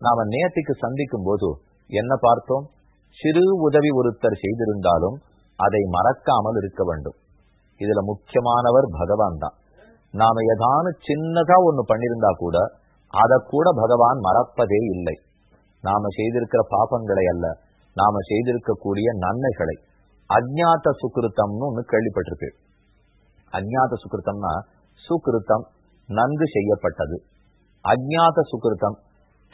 நாம நேத்திக்கு சந்திக்கும் போது என்ன பார்த்தோம்? சிறு உதவி ஒருத்தர் செய்திருந்தாலும் அதை மறக்காமல் இருக்க வேண்டும். இதுல முக்கியமானவர் பகவான் தான். நாம ஏதானு சின்னதா ஒண்ணு பண்ணிருந்தா கூட அதை கூட பகவான் மறப்பதே இல்லை. நாம செய்திருக்கிற பாபங்களை அல்ல நாம செய்திருக்கக்கூடிய நன்மைகளை. அஜ்ஞாத சுக்கிருத்தம்னு ஒண்ணு கேள்விப்பட்டிருக்கு. அஜ்ஞாத சுக்கிருத்தம்னா சுக்கிருத்தம் நன்கு செய்யப்பட்டது. அஜ்ஞாத சுக்கிருத்தம்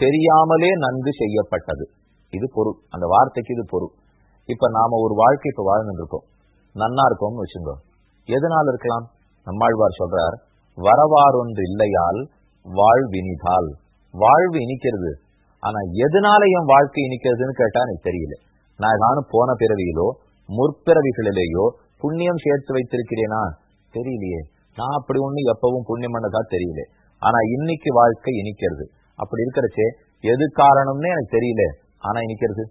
தெரியாமலே நன்கு செய்யப்பட்டது. இது பொருள். அந்த வார்த்தைக்கு இது பொருள். இப்ப நாம ஒரு வாழ்க்கை இப்ப வாழ்ந்துட்டு இருக்கோம் நன்னா இருக்கோம்னு வச்சுங்க எதனால் இருக்கலாம்? நம்மாழ்வார் சொல்றார் வரவாறொன்று இல்லையால் வாழ்வினிதால். வாழ்வு இனிக்கிறது. ஆனா எதனால என் வாழ்க்கை இனிக்கிறதுன்னு கேட்டா எனக்கு தெரியல. நான் நானும் போன பிறவியிலோ முற்பிறவிகளிலேயோ புண்ணியம் சேர்த்து வைத்திருக்கிறேனா? தெரியலையே. நான் அப்படி ஒண்ணு எப்பவும் புண்ணியம் பண்ணதா தெரியல. ஆனா இன்னைக்கு வாழ்க்கை இனிக்கிறது. அப்படி இருக்கிறச்சே எது காரணம்னு எனக்கு தெரியல. ஆனா இனிக்கிறது.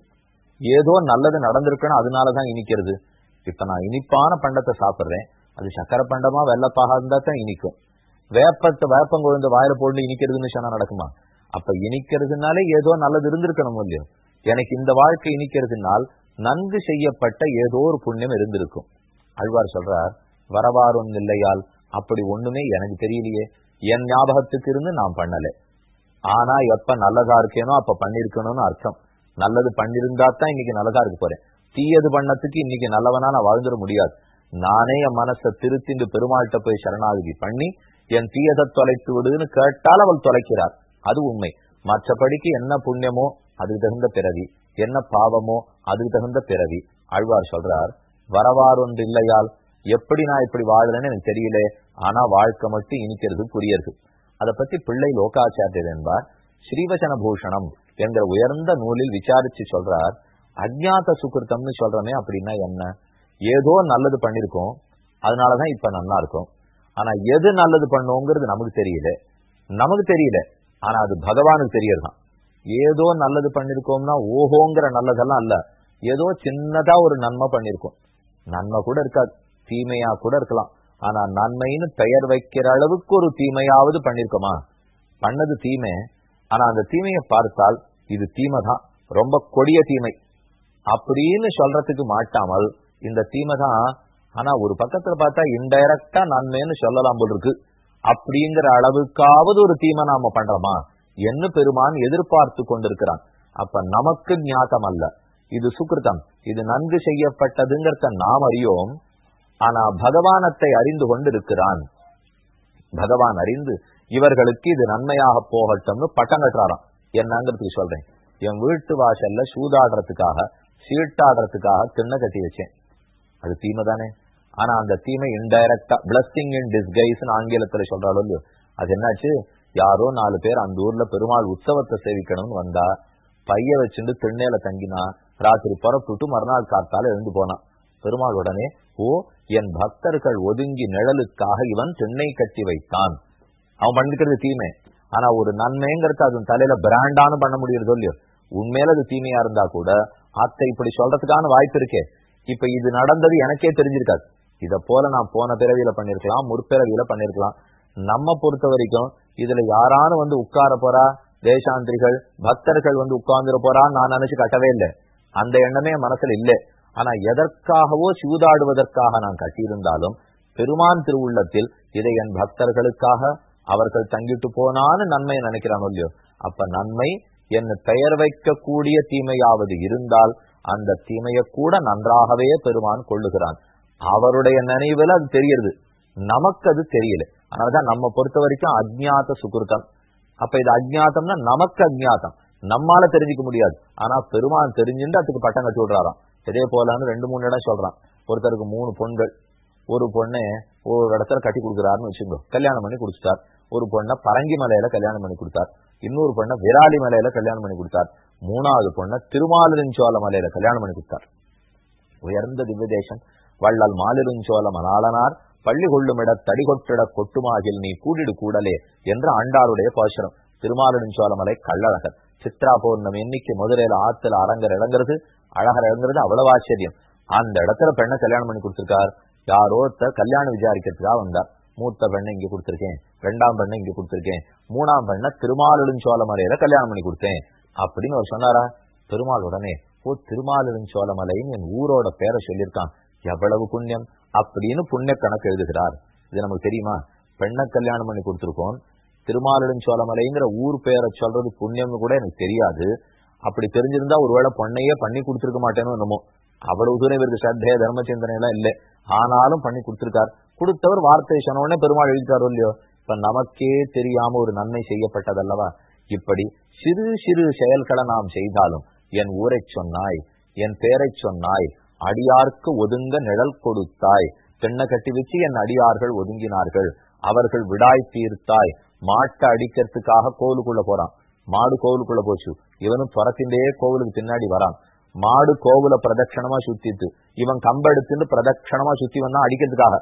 ஏதோ நல்லது நடந்திருக்குன்னு அதனாலதான் இனிக்கிறது. இப்ப நான் இனிப்பான பண்டத்தை சாப்பிடுறேன். அது சக்கரை பண்டமா வெள்ளப்பாக இருந்தா தான் இனிக்கும். வேப்பத்தை வேப்பங்குழந்த வாயில போட்டு இனிக்கிறதுன்னு சொன்னா நடக்குமா? அப்ப இனிக்கிறதுனாலே ஏதோ நல்லது இருந்திருக்கணும் இல்லையோ? எனக்கு இந்த வாழ்க்கை இனிக்கிறதுனால் நன்கு செய்யப்பட்ட ஏதோ ஒரு புண்ணியம் இருந்திருக்கும். அழ்வார் சொல்றார் வரவாறும் இல்லையால் அப்படி ஒண்ணுமே எனக்கு தெரியலையே. என் ஞாபகத்துக்கு இருந்து நான் பண்ணல. ஆனா எப்ப நல்லதா இருக்கேனோ அப்ப பண்ணிருக்கணும்னு அர்த்தம். நல்லது பண்ணிருந்தா தான் இன்னைக்கு நல்லதா இருக்க போறேன். தீயது பண்ணத்துக்கு இன்னைக்கு நல்லவனா நான் வாழ்ந்துட முடியாது. நானே என் மனசை திருத்திண்டு பெருமாள்கிட்ட போய் சரணாகதி பண்ணி என் தீயதை தொலைத்து விடுன்னு கேட்டால் அவள் தொலைக்கிறார். அது உண்மை. மற்றபடிக்கு என்ன புண்ணியமோ அதுக்கு தகுந்த பிறவி. என்ன பாவமோ அதுக்கு தகுந்த பிறவி. ஆழ்வார் சொல்றார் வரவாறொன்று இல்லையால் எப்படி நான் இப்படி வாழலன்னு எனக்கு தெரியல. ஆனா வாழ்க்கை மட்டும் இனிக்கிறது புரியறது அதை பத்தி பிள்ளை லோகாச்சாரியர் என்பார். ஸ்ரீவசன பூஷணம் என்கிற உயர்ந்த நூலில் விசாரிச்சு சொல்றார். அஜ்ஞாத சுக்கிருத்தம்னு சொல்றமே அப்படின்னா என்ன? ஏதோ நல்லது பண்ணிருக்கோம். அதனாலதான் இப்ப நல்லா இருக்கும். ஆனா எது நல்லது பண்ணோங்கிறது நமக்கு தெரியல. நமக்கு தெரியல. ஆனா அது பகவானுக்கு தெரியறதான். ஏதோ நல்லது பண்ணிருக்கோம்னா ஓஹோங்கிற நல்லதெல்லாம் அல்ல. ஏதோ சின்னதா ஒரு நன்மை பண்ணிருக்கோம். நன்மை கூட இருக்காது. தீமையா கூட இருக்கலாம். ஆனா நன்மைன்னு பெயர் வைக்கிற அளவுக்கு ஒரு தீமையாவது பண்ணிருக்கோமா? பண்ணது தீமை. ஆனா அந்த தீமையை பார்த்தால் இது தீமை தான் ரொம்ப கொடிய தீமை. அப்படின்னு சொல்றதுக்கு மாட்டாமல் இந்த தீமை தான் ஆனா ஒரு பக்கத்துல பார்த்தா இன்டைரக்டா நன்மைன்னு சொல்லலாம் போல் இருக்கு அப்படிங்கிற அளவுக்காவது ஒரு தீமை நாம பண்றோமா? என்ன பெருமான் எதிர்பார்த்து கொண்டிருக்கிறான். அப்ப நமக்கு ஞாபகம் அல்ல இது சுக்கிருத்தம் இது நன்கு செய்யப்பட்டதுங்கிறத நாம் அறியோம். ஆனா பகவானத்தை அறிந்து கொண்டிருக்கிறான். பகவான் அறிந்து இவர்களுக்கு இது நன்மையாக போகட்டும்னு பட்டம் கட்டுறாராம். என்னங்கிறதுக்கு சொல்றேன். என் வீட்டு வாசல்ல சூதாடுறதுக்காக சீட்டாடுறதுக்காக திண்ண கட்டி வச்சேன். அது தீமை தானே? ஆனா அந்த தீமை இன்டைரக்டா பிளஸ்டிங் இன் டிஸ்கைஸ் ஆங்கிலத்துல சொல்றாலும் அது என்னாச்சு? யாரோ நாலு பேர் அந்த ஊர்ல பெருமாள் உற்சவத்தை சேவிக்கணும்னு வந்தா பைய வச்சுட்டு திண்ணையில தங்கினா ராத்திரி புறப்பட்டு மறுநாள் காத்தால எழுந்து போனான். பெருமாள் உடனே ஓ என் பக்தர்கள் ஒதுங்கி நிழலுக்காக இவன் திண்ணை கட்டி வைத்தான். அவன் பண்ணிக்கிறது தீமை. ஆனா ஒரு நன்மைங்கிறது அது தலையில பிராண்டானு பண்ண முடியறதோ இல்லையோ? உண்மையில அது தீமையா இருந்தா கூட அத்தை இப்படி சொல்றதுக்கான வாய்ப்பு இருக்கே. இப்ப இது நடந்தது எனக்கே தெரிஞ்சிருக்காது. இத போல நான் போன பிறவியில பண்ணிருக்கலாம் முற்பிறவியில பண்ணிருக்கலாம். நம்ம பொறுத்த வரைக்கும் இதுல யாரானு வந்து உட்கார போறா? தேசாந்திரிகள் பக்தர்கள் வந்து உட்கார்ந்துட போறான்னு நான் நினைச்சு கட்டவே இல்லை. அந்த எண்ணமே மனசுல இல்லை. ஆனா எதற்காகவோ சூதாடுவதற்காக நான் கட்டியிருந்தாலும் பெருமான் திருவுள்ளத்தில் இதை என் பக்தர்களுக்காக அவர்கள் தங்கிட்டு போனான்னு நன்மை நினைக்கிறான் இல்லையோ. அப்ப நன்மை என்ன பெயர் வைக்கக்கூடிய தீமையாவது இருந்தால் அந்த தீமையை கூட நன்றாகவே பெருமான் கொள்ளுகிறான். அவருடைய நினைவுல அது தெரியுது. நமக்கு அது தெரியல. அதனாலதான் நம்ம பொறுத்த வரைக்கும் அஜ்ஞாத சுகிருத்தம் அப்ப இது அஜ்ஞாத்தம்னா நமக்கு அஜ்ஞாத்தம் நம்மால தெரிஞ்சுக்க முடியாது. ஆனா பெருமான் தெரிஞ்சுட்டு அதுக்கு பட்டம் கட்டி விடுறாராம். இதே போலன்னு ரெண்டு மூணு இடம் சொல்றான். ஒருத்தருக்கு மூணு பொண்கள். ஒரு பொண்ணை ஒரு இடத்துல கட்டி கொடுக்குறாருன்னு வச்சுக்கோ. கல்யாணம் பண்ணி கொடுத்துட்டார். ஒரு பொண்ணை பரங்கி மலையில கல்யாணம் பண்ணி கொடுத்தார். இன்னொரு பொண்ணை விராலி மலையில கல்யாணம் பண்ணி கொடுத்தார். மூணாவது பொண்ணை திருமாலிருஞ்சோல மலையில கல்யாணம் பண்ணி கொடுத்தார். உயர்ந்த திவ்ய தேசம். வள்ளல் மாலிருஞ்சோல மலாளனார் பள்ளி கொள்ளுமிட தடி கொட்டிட கொட்டுமாகில் நீ கூடிடு கூடலே என்ற ஆண்டாருடைய பாசுரம். திருமாலிருஞ்சோல மலை கள்ளழகர். சித்ரா பௌர்ணமி இன்னைக்கு மதுரையில ஆத்துல அரங்கர் இறங்குறது அழகர் இறங்குறது அவ்வளவு ஆச்சரியம். அந்த இடத்துல பெண்ணை கல்யாணம் பண்ணி கொடுத்திருக்கார். யாரோ ஒருத்தர் கல்யாணம் விசாரிக்கிறதுக்காக வந்தார். மூத்த பெண்ணை இங்க கொடுத்திருக்கேன். ரெண்டாம் பெண்ணை இங்க கொடுத்திருக்கேன். மூணாம் பெண்ணை திருமாலிருஞ்சோல மலையில கல்யாணம் பண்ணி கொடுத்தேன். அப்படின்னு அவர் சொன்னாரா? பெருமாள் உடனே ஓ திருமாலிருஞ்சோலமலைன்னு என் ஊரோட பேரை சொல்லியிருக்கான். எவ்வளவு புண்ணியம்? அப்படின்னு புண்ணிய கணக்கு எழுதுகிறார். இது நமக்கு தெரியுமா? பெண்ணை கல்யாணம் பண்ணி கொடுத்துருக்கோம். திருமாலிருஞ்சோலமலைங்கிற ஊர் பேரை சொல்றது புண்ணியம்னு கூட எனக்கு தெரியாது. அப்படி தெரிஞ்சிருந்தா ஒருவேளை பொண்ணையே பண்ணி கொடுத்துருக்க மாட்டேன்னு என்னமோ. அவ்வளவு தூரம் இவருக்கு சத்தே தர்ம சிந்தனை எல்லாம் இல்லை. ஆனாலும் பண்ணி கொடுத்திருக்கார். கொடுத்தவர் வார்த்தை சொன்ன உடனே பெருமாள் எழுதிட்டாரோ இல்லையோ? இப்ப நமக்கே தெரியாம ஒரு நன்மை செய்யப்பட்டதல்லவா? இப்படி சிறு சிறு செயல்களை நாம் செய்தாலும் என் ஊரை சொன்னாய் என் பேரை சொன்னாய் அடியார்க்கு ஒதுங்க நிழல் கொடுத்தாய் தென்ன கட்டி வச்சு என் அடியார்கள் ஒதுங்கினார்கள் அவர்கள் விடாய் தீர்த்தாய் மாட்டை அடிக்கிறதுக்காக கோவிலுக்குள்ள போறான். மாடு கோவிலுக்குள்ள போச்சு. இவனும் துரத்தின்றே கோவிலுக்கு பின்னாடி வரான். மாடு கோவில பிரதட்சணமா சுத்திட்டு இவன் கம்பெடுத்துன்னு பிரதட்சணமா சுத்தி வந்தான் அடிக்கிறதுக்காக.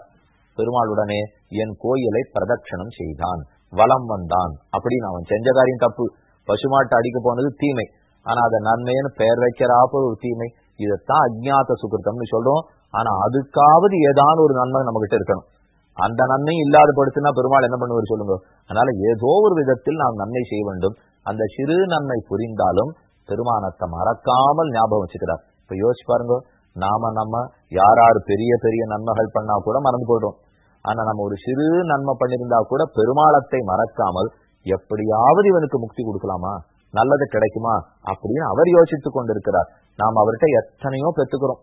பெருமாளுடனே என் கோயிலை பிரதட்சணம் செய்தான் வலம் வந்தான் அப்படின்னு அவன் செஞ்ச காரியம் தப்பு. பசுமாட்டை அடிக்க போனது தீமை. ஆனா அதை நன்மைன்னு பெயர் வைக்கிறாப்ப ஒரு தீமை. இதைத்தான் அஜ்ஞாத சுகிருத்தம்னு சொல்றோம். ஆனா அதுக்காவது ஏதான ஒரு நன்மை நம்ம கிட்ட இருக்கணும். அந்த நன்மை இல்லாத படுத்துனா பெருமாள் என்ன பண்ணுவார் சொல்லுங்க? அதனால ஏதோ ஒரு விதத்தில் நாம் நன்மை செய்ய வேண்டும். அந்த சிறு நன்மை புரிந்தாலும் பெருமானத்தை மறக்காமல் ஞாபகம் வச்சுக்கிறார். இப்ப யோசிச்சு பாருங்க. நாம நம்ம யார் யார் பெரிய பெரிய நன்மைகள் பண்ணா கூட மறந்து போடுறோம் ஆனா நம்ம ஒரு சிறு நன்மை பண்ணிருந்தா கூட பெருமாளத்தை மறக்காமல் எப்படியாவது இவனுக்கு முக்தி கொடுக்கலாமா? நல்லது கிடைக்குமா? அப்படின்னு அவர் யோசித்துக் கொண்டிருக்கிறார். நாம் அவர்கிட்ட எத்தனையோ பெற்றுக்கிறோம்.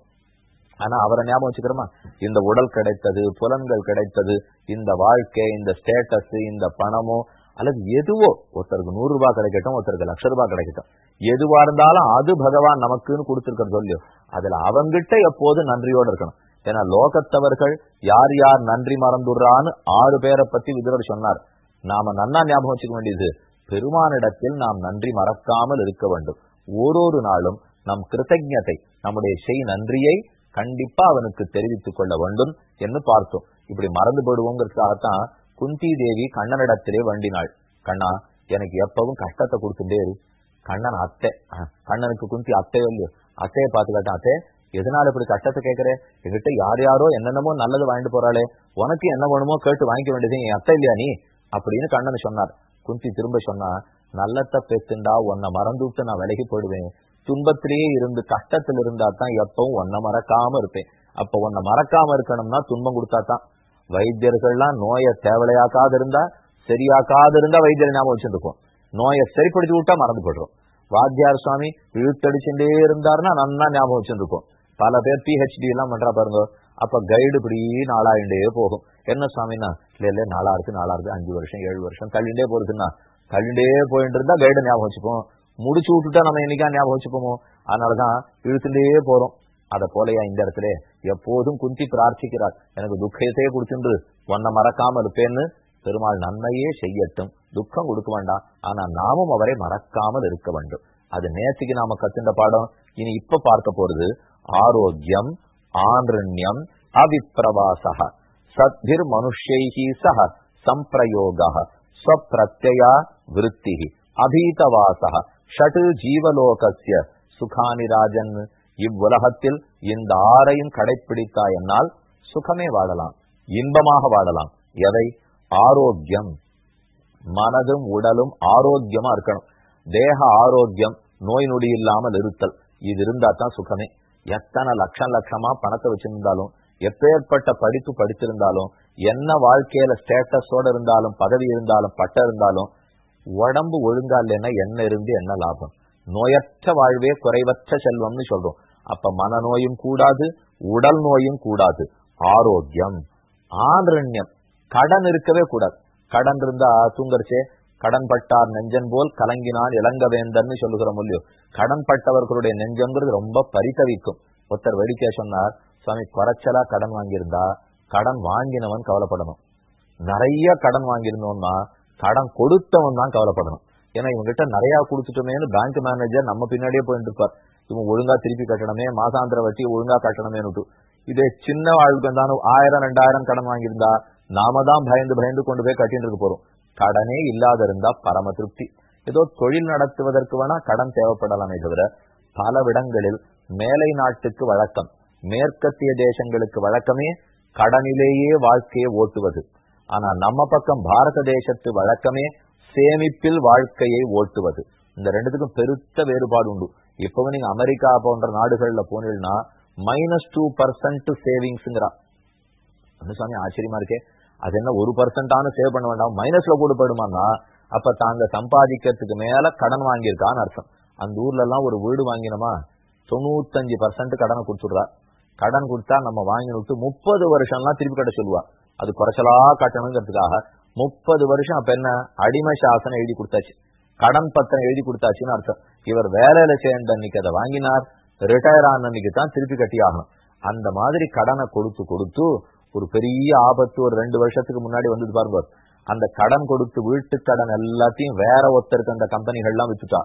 ஆனா அவரை ஞாபகம் வச்சுக்கிறோமா? இந்த உடல் கிடைத்தது புலன்கள் கிடைத்தது இந்த வாழ்க்கை இந்த ஸ்டேட்டஸ் இந்த பணமோ அல்லது எதுவோ ஒருத்தருக்கு நூறு ரூபாய் கிடைக்கட்டும் ஒருத்தருக்கு லட்ச ரூபாய் கிடைக்கட்டும். எதுவா இருந்தாலும் அது பகவான் நமக்குன்னு கொடுத்திருக்கிற சொல்லியோ அதுல அவங்கிட்ட எப்போது நன்றியோடு இருக்கணும். ஏன்னா லோகத்தவர்கள் யார் யார் நன்றி மறந்துடுறான்னு ஆறு பேரை பத்தி விதுரர் சொன்னார். நாம நன்னா ஞாபகம் வச்சுக்க வேண்டியது பெருமானிடத்தில் நாம் நன்றி மறக்காமல் இருக்க வேண்டும். ஓரொரு நாளும் நம் கிருத்தஜத்தை நம்முடைய செய் நன்றியை கண்டிப்பா அவனுக்கு தெரிவித்துக் கொள்ள வேண்டும் என்று பார்த்தோம். இப்படி மறந்து போடுவோங்கிறதுக்காகத்தான் குந்தி தேவி கண்ணனிடத்திலே வண்டினாள். கண்ணா எனக்கு எப்பவும் கஷ்டத்தை கொடுத்துட்டே இரு. கண்ணன் அத்தை. கண்ணனுக்கு குந்தி அத்தையோ இல்லையோ? அத்தையை பார்த்து அத்தை? எதனால இப்படி கஷ்டத்தை கேட்கற? என்கிட்ட யார் யாரோ என்னென்னமோ நல்லது வாங்கிட்டு போறாளே. உனக்கு என்ன வேணுமோ கேட்டு வாங்கிக்க வேண்டியது என் அத்தை இல்லையா நீ? அப்படின்னு கண்ணன் சொன்னார். குந்தி திரும்ப சொன்னா நல்லத்த பேசுண்டா உன்னை மறந்து விட்டு நான் விலகி போயிடுவேன். துன்பத்திலேயே இருந்து கஷ்டத்தில் இருந்தா தான் எப்பவும் ஒன்ன மறக்காம இருப்பேன். அப்ப உன்னை மறக்காம இருக்கணும்னா துன்பம் கொடுத்தா தான். வைத்தியர்கள்லாம் நோயை தேவலையாக்காது இருந்தா சரியாக்காது இருந்தா வைத்தியர் ஞாபகம் வச்சிருக்கோம் நோயை சரிப்படுத்தி விட்டா மறந்து போடுறோம் வாத்தியார் சுவாமி இழுத்தடிச்சுட்டே இருந்தாருன்னா நன்னா ஞாபகம் வச்சிருக்கோம் பல பேர் பிஹெச்டி எல்லாம் பண்றா பாருங்க. அப்ப கைடு இப்படி நாளாயிண்டே போகும். என்ன சுவாமின்னா இல்ல இல்ல நாளா இருக்கு நாளா இருக்கு அஞ்சு வருஷம் ஏழு வருஷம் தள்ளிண்டே போறதுன்னா தள்ளிண்டே போயிட்டு இருந்தா கைடு ஞாபகம் வச்சுப்போம் முடிச்சு விட்டுட்டா நம்ம என்னைக்கா ஞாபகம் வச்சுப்போமோ? அதனாலதான் இழுத்துட்டே போறோம். அத போலயா இந்த இடத்துல? எப்போதும் குந்தி பிரார்த்திக்கிறார். எனக்கு துக்கத்தையே கொடுத்துன்று ஒன்ன மறக்காம இருப்பேன்னு பெருமாள் நன்மையே செய்யட்டும். துக்கம் கொடுக்க வேண்டாம். ஆனா நாமும் அவரை மறக்காமல் இருக்க வேண்டும். அது நேற்றுக்கு நாம கத்துண்ட பாடம். இனி இப்ப பார்க்க போறது ஆரோக்கியம் ஆன்ரண்யம் அவிப்பிரவாசக சத்பிர் மனுஷைஹி சக சம்பிரயோக ஸ்வப்பிரத்யா விருத்தி அபீதவாசக ஷட்டு ஜீவலோகசிய சுகானி ராஜன் இவ்வுலகத்தில் இந்த ஆறையும் கடைப்பிடித்தாய் என்னால் சுகமே வாழலாம் இன்பமாக வாழலாம் எதை ஆரோக்கியம் மனதும் உடலும் ஆரோக்கியமா இருக்கணும். தேக ஆரோக்கியம் நோய் நொடி இல்லாமல் இருத்தல். இது இருந்தா தான் சுகமே. எத்தனை லட்சம் லட்சமா பணத்தை வச்சிருந்தாலும் எப்பேற்பட்ட படிப்பு படித்திருந்தாலும் என்ன வாழ்க்கையில ஸ்டேட்டஸோட இருந்தாலும் பதவி இருந்தாலும் பட்டம் இருந்தாலும் உடம்பு ஒழுங்கா இல்லைன்னா என்ன இருந்து என்ன லாபம். நோயற்ற வாழ்வே குறைவற்ற செல்வம்னு சொல்றோம். அப்ப மனநோயும் கூடாது உடல் நோயும் கூடாது. ஆரோக்கியம் ஆதரண்யம் கடன் இருக்கவே கூடாது. கடன் இருந்தா தூங்கரிச்சே கடன் பட்டார் நெஞ்சன் போல் கலங்கினான் இளங்க வேந்தன்னு சொல்லுகிறோம் இல்லையோ. கடன் பட்டவர்களுடைய நெஞ்சங்கிறது ரொம்ப பரிதவிக்கும். ஒருத்தர் வேடிக்கை சொன்னார் சுவாமி குறைச்சலா கடன் வாங்கியிருந்தா கடன் வாங்கினவன் கவலைப்படணும். நிறைய கடன் வாங்கியிருந்தோம்னா கடன் கொடுத்தவன் தான் கவலைப்படணும். ஏன்னா இவங்ககிட்ட நிறைய கொடுத்துட்டோமேனு பேங்க் மேனேஜர் நம்ம பின்னாடியே போயிட்டு இருப்பார் இவன் ஒழுங்கா திருப்பி கட்டணமே மாசாந்திர வட்டி ஒழுங்கா கட்டணமேனுட்டு இதே சின்ன வாழ்க்கை இருந்தாலும் ஆயிரம் ரெண்டாயிரம் கடன் வாங்கியிருந்தா நாம தான் பயந்து பயந்து கொண்டு போய் கட்டிட்டு இருக்க போறோம். கடனே இல்லாத இருந்தா பரம திருப்தி. ஏதோ தொழில் நடத்துவதற்கு வேணா கடன் தேவைப்படலாமே தவிர பல விடங்களில் மேலை நாட்டுக்கு வழக்கம் மேற்கத்திய தேசங்களுக்கு வழக்கமே கடனிலேயே வாழ்க்கையை ஓட்டுவது. ஆனா நம்ம பக்கம் பாரத தேசத்து வழக்கமே சேமிப்பில் வாழ்க்கையை ஓட்டுவது. இந்த ரெண்டுத்துக்கும் பெருத்த வேறுபாடு உண்டு. இப்பவும் நீங்க அமெரிக்கா போன்ற நாடுகள்ல போனீங்கன்னா மைனஸ் டூ பர்சன்ட் சேவிங்ஸ்ங்கிறா சாமி ஆச்சரியமா இருக்கே. அது என்ன ஒரு பர்சன்டான சேவ் பண்ண வேண்டாம். மைனஸ்ல கூட அப்ப தாங்க சம்பாதிக்கிறதுக்கு மேல கடன் வாங்கியிருக்கான்னு அர்த்தம். அந்த ஊர்ல எல்லாம் ஒரு வீடு வாங்கினோமா தொண்ணூத்தஞ்சு பர்சன்ட் கடனை கொடுத்துடுறா. கடன் கொடுத்தா நம்ம வாங்கி விட்டு முப்பது வருஷம்லாம் திருப்பி கட்ட சொல்லுவா. அது குறைச்சலா காட்டணுங்கிறதுக்காக முப்பது வருஷம் அப்ப என்ன? அடிமை சாசனம் எழுதி கொடுத்தாச்சு. கடன் பத்திரம் எழுதி கொடுத்தாச்சுன்னு அர்த்தம். இவர் வேலையில சேர்ந்த அன்னைக்கு அதை வாங்கினார். ரிட்டையர் ஆன அன்னைக்கு தான் திருப்பி கட்டி ஆகணும். அந்த மாதிரி கடனை கொடுத்து கொடுத்து ஒரு பெரிய ஆபத்து ஒரு ரெண்டு வருஷத்துக்கு முன்னாடி வந்தது பார்ப்பார் அந்த கடன் கொடுத்து வீட்டு கடன் எல்லாத்தையும் வேற ஒருத்தருக்கு அந்த கம்பெனிகள்லாம் வித்துட்டா.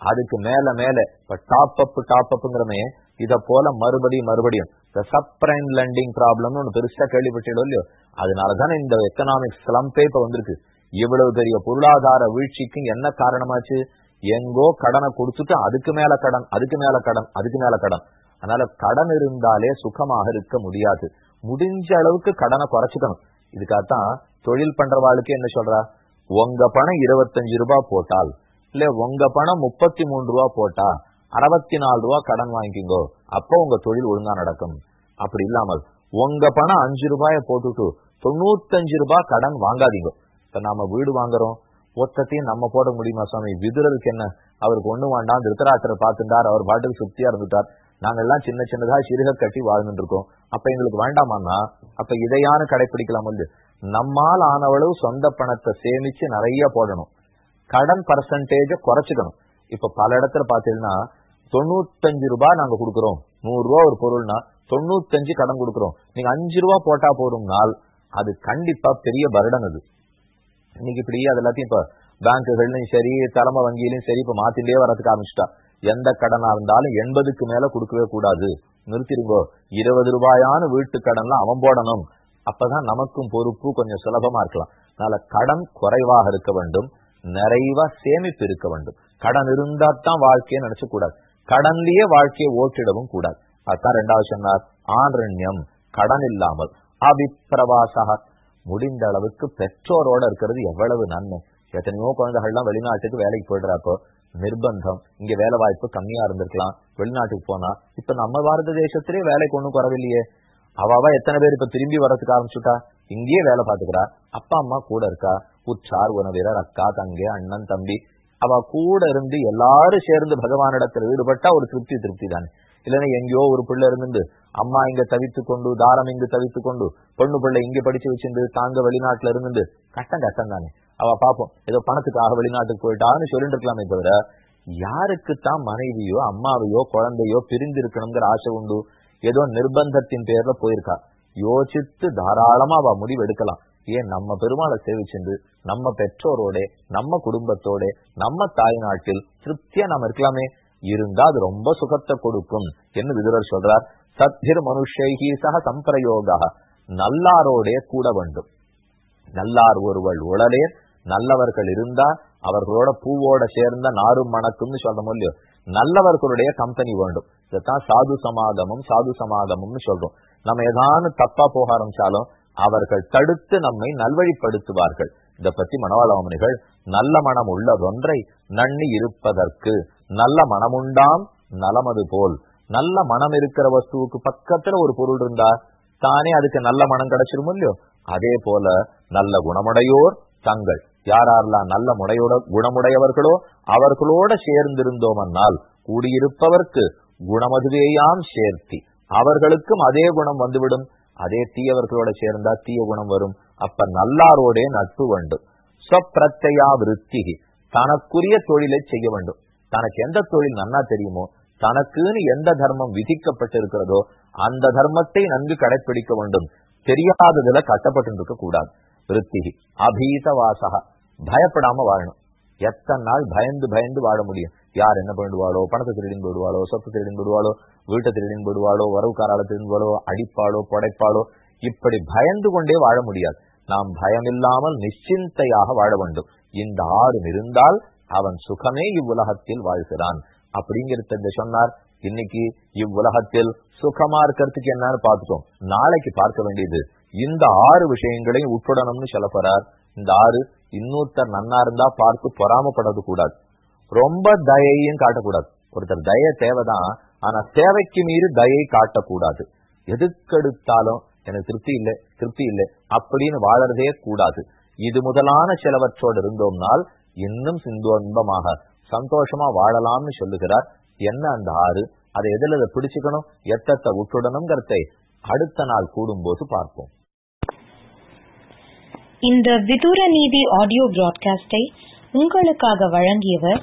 அதுக்கு மேல மேல இப்ப டாப் அப் டாப் அப்புங்கிறமே இத போல மறுபடியும் மறுபடியும். இந்த சப்ரைம் லெண்டிங் ப்ராப்ளம்னு ஒண்ணு பெருசா கேள்விப்பட்டோம் இல்லையோ? அதனாலதானே இந்த எக்கனாமிக் ஸ்லம்பே இப்ப வந்திருக்கு. இவ்வளவு பெரிய பொருளாதார வீழ்ச்சிக்கு என்ன காரணமாச்சு? எங்கோ கடனை கொடுத்துட்டு அதுக்கு மேல கடன் அதுக்கு மேல கடன் அதுக்கு மேல கடன். அதனால கடன் இருந்தாலே சுகமாக இருக்க முடியாது. முடிஞ்ச அளவுக்கு கடனை குறைச்சிக்கணும். இதுக்காகத்தான் தொழில் பண்றவாளுக்கு என்ன சொல்றா? உங்க பணம் இருபத்தஞ்சு ரூபாய் போட்டால் இல்ல உங்க பணம் முப்பத்தி மூணு ரூபா போட்டா அறுபத்தி நாலு ரூபா கடன் வாங்கிக்கோ. அப்போ உங்க தொழில் ஒழுங்கா நடக்கும். அப்படி இல்லாமல் உங்க பணம் அஞ்சு ரூபாய போட்டுட்டு தொண்ணூத்தஞ்சு ரூபாய் கடன் வாங்காதீங்க. இப்ப நாம வீடு வாங்குறோம். மொத்தத்தையும் நம்ம போட முடியுமா சுவாமி? விதுரலுக்கு என்ன? அவருக்கு ஒண்ணு வேண்டாம் திருத்தராத்திர பார்த்துட்டார். அவர் பாட்டுக்கு சுத்தியா இருந்துட்டார். நாங்க எல்லாம் சின்ன சின்னதா சிறுக கட்டி வாழ்ந்துட்டு இருக்கோம். அப்ப எங்களுக்கு வேண்டாமான்னா அப்ப இதையான கடைபிடிக்கலாம் வந்து நம்மால் ஆனவளவு சொந்த பணத்தை சேமிச்சு நிறைய போடணும். கடன் பர்சன்டேஜ குறைச்சிக்கணும். இப்ப பல இடத்துல பாத்தீங்கன்னா தொண்ணூத்தஞ்சு ரூபாய் நாங்க கொடுக்குறோம். நூறு ரூபா ஒரு பொருள்னா தொண்ணூத்தஞ்சு கடன் கொடுக்குறோம். நீங்க அஞ்சு ரூபா போட்டா போடும் நாள். அது கண்டிப்பா பெரிய பர்டன் அது. இன்னைக்கு இப்படி அது எல்லாத்தையும் இப்ப பேங்குகள்லயும் சரி தலைமை வங்கியிலும் சரி இப்ப மாத்திலே வரதுக்கு ஆரம்பிச்சுட்டா. எந்த கடனா இருந்தாலும் எண்பதுக்கு மேல கொடுக்கவே கூடாது. நிறுத்திருங்கோ. இருபது ரூபாயான வீட்டு கடன்லாம் அவன் போடணும். அப்பதான் நமக்கும் பொறுப்பு கொஞ்சம் சுலபமா இருக்கலாம். அதனால கடன் குறைவாக இருக்க வேண்டும். நிறைவா சேமிப்பு இருக்க வேண்டும். கடன் இருந்தா தான் வாழ்க்கையை நினைச்ச கூடாது. கடன்லயே வாழ்க்கையை ஓட்டிடவும் கூடாது. அதுதான் ரெண்டாவது சொன்னார். ஆரண்யம் கடன் இல்லாமல் அபிப்பிரவாசக. முடிந்த அளவுக்கு பெற்றோரோட இருக்கிறது எவ்வளவு நன்மை. எத்தனையோ குழந்தைகள்லாம் வெளிநாட்டுக்கு வேலைக்கு போயிடுறாக்கோ நிர்பந்தம். இங்க வேலை வாய்ப்பு கம்மியா இருந்திருக்கலாம். வெளிநாட்டுக்கு போனா இப்ப நம்ம பாரத தேசத்திலேயே வேலைக்கு ஒண்ணும் குறவில்லையே. அவாவா எத்தனை பேர் இப்ப திரும்பி வரதுக்கு ஆரம்பிச்சுட்டா? இங்கேயே வேலை பாத்துக்கிறா அப்பா அம்மா கூட இருக்கா? உற்றார் உணவிரர் அக்கா தங்கை அண்ணன் தம்பி. அவ கூட இருந்து எல்லாரும் சேர்ந்து பகவானிடத்தில் ஈடுபட்டா ஒரு திருப்தி திருப்தி தானே. இல்லைன்னா எங்கேயோ ஒரு பிள்ளை இருந்து அம்மா இங்க தவித்து கொண்டு தாரம் இங்கு தவித்து கொண்டு பொண்ணு பிள்ளை இங்க படிச்சு வச்சிருந்து தாங்க வெளிநாட்டுல இருந்து கஷ்டம் கஷ்டம் தானே. அவ பாப்போம் ஏதோ பணத்துக்காக வெளிநாட்டுக்கு போயிட்டான்னு சொல்லிட்டு இருக்கலாமே தவிர யாருக்குத்தான் மனைவியோ அம்மாவையோ குழந்தையோ பிரிந்திருக்கணுங்கிற ஆசை உண்டு. ஏதோ நிர்பந்தத்தின் பேர்ல போயிருக்கா. யோசித்து தாராளமா அவ முடிவு எடுக்கலாம். ஏன் நம்ம பெருமாளை சேவிச்சுண்டு நம்ம பெற்றோரோட நம்ம குடும்பத்தோட நம்ம தாய் நாட்டில் திருப்தியா நாம இருக்கலாமே? இருந்தா அது ரொம்ப சுகத்தை கொடுக்கும். என்று விதுரர் சொல்றார்? சத்திர் மனுஷைகி சக சம்பிரயோக நல்லாரோடே கூட வேண்டும். நல்லார் ஒருவள் உளரே நல்லவர்கள் இருந்தா அவர்களோட பூவோட சேர்ந்த நாரும் மணக்கும்னு சொல்ற முடியும் நல்லவர்களுடைய கம்பெனி வேண்டும். இதைத்தான் சாது சமாகமும் சாது சமாகமும்னு சொல்றோம். நம்ம ஏதானு தப்பா போக ஆரம்பிச்சாலும் அவர்கள் தடுத்து நம்மை நல்வழிப்படுத்துவார்கள். இதை பத்தி மனவாளவமணிகள் நல்ல மனம் உள்ளதொன்றை நன்னி இருப்பதற்கு நல்ல மனமுண்டாம் நலமது போல். நல்ல மனம் இருக்கிற வஸ்துவுக்கு பக்கத்துல ஒரு பொருள் இருந்தா தானே அதுக்கு நல்ல மனம் கிடைச்சிரும் இல்லையோ? அதே போல நல்ல குணமுடையோர் தங்கள். யாரெல்லாம் நல்ல முடையோட குணமுடையவர்களோ அவர்களோட சேர்ந்திருந்தோம்னால் கூடியிருப்பவர்க்கு குணமதுவேயாம் சேர்த்தி. அவர்களுக்கும் அதே குணம் வந்துவிடும். அதே தீயவர்களோட சேர்ந்தா தீய குணம் வரும். அப்ப நல்லாரோடே நட்பு வேண்டும் சொப்பிரத்தையா விருத்தி தனக்குரிய தொழிலை செய்ய வேண்டும் தனக்கு எந்த தொழில் நன்னா தெரியுமோ தனக்குன்னு எந்த தர்மம் விதிக்கப்பட்டிருக்கிறதோ அந்த தர்மத்தை நன்கு கடைபிடிக்க வேண்டும். தெரியாததுல கட்டப்பட்டு இருக்க கூடாது. விருத்தி அபீத வாசக பயப்படாம வாழணும். எத்தனை நாள் பயந்து பயந்து வாழ முடியும்? யார் என்ன பண்ணிடுவாளோ பணத்தை திருடின்னு போடுவாளோ சொத்து திருடின் போடுவாளோ வீட்டை திருடின் போடுவாளோ வரவுக்காரால திருடுவாளோ அடிப்பாளோ படைப்பாளோ இப்படி பயந்து கொண்டே வாழ முடியாது. நாம் பயமில்லாமல் நிச்சிந்தையாக வாழ வேண்டும். இந்த ஆறு இருந்தால் அவன் சுகமே இவ்வுலகத்தில் வாழ்கிறான். அப்படிங்கிறத சொன்னார். இன்னைக்கு இவ்வுலகத்தில் சுகமா இருக்கிறதுக்கு என்னன்னு பார்த்துட்டோம். நாளைக்கு பார்க்க வேண்டியது இந்த ஆறு விஷயங்களையும் உட்படணும்னு சொல்ல போறார். இந்த ஆறு இன்னொருத்தர் நன்னா இருந்தா பார்த்து பொறாமப்படது கூடாது ரொம்ப தயையும் காட்டக்கூடாது. ஒருத்தர் தய தேவைதான் ஆனா தேவைக்கு மீறி தயை காட்டக்கூடாது. எதுக்கெடுத்தாலும் எனக்கு திருப்தி இல்லை திருப்தி இல்லை அப்படின்னு வாழறதே கூடாது. இது முதலான சிலவற்றோடு இருந்தோம்னால் இன்னும் சிந்தோன்பமாக சந்தோஷமா வாழலாம்னு சொல்லுகிறார். என்ன அந்த ஆறு? அதை எதில் அதை பிடிச்சுக்கணும்? எத்தத்தை விட்டுடணுங்கிறதை அடுத்த நாள் கூடும்போது பார்ப்போம். இந்த விதூர நீதி ஆடியோ பிராட்காஸ்டை உங்களுக்காக வழங்கியவர்